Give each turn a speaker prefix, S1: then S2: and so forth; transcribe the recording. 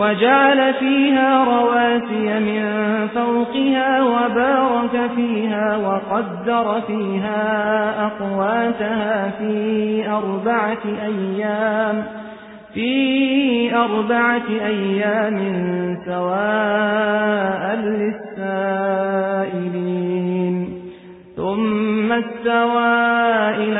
S1: وجعل فيها رواسي من فوقها وبارك فيها وقدر فيها أقواتها في أربعة أيام في أربعة أيام سواء للسائلين. ثم استوى إلى